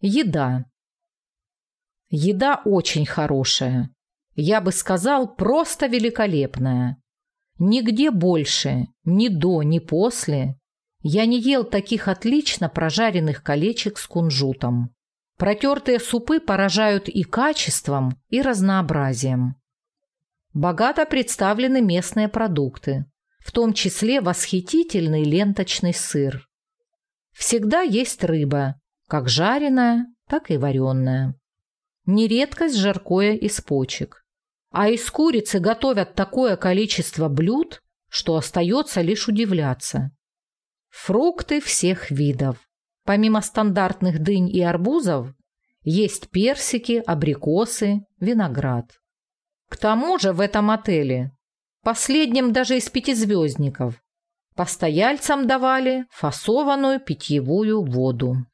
Еда. Еда очень хорошая. Я бы сказал, просто великолепная. Нигде больше, ни до, ни после, я не ел таких отлично прожаренных колечек с кунжутом. Протертые супы поражают и качеством, и разнообразием. Богато представлены местные продукты, в том числе восхитительный ленточный сыр. Всегда есть рыба, как жареная, так и вареная. Нередкость жаркое из почек. А из курицы готовят такое количество блюд, что остается лишь удивляться. Фрукты всех видов. Помимо стандартных дынь и арбузов, есть персики, абрикосы, виноград. К тому же в этом отеле, последнем даже из пятизвездников, постояльцам давали фасованную питьевую воду.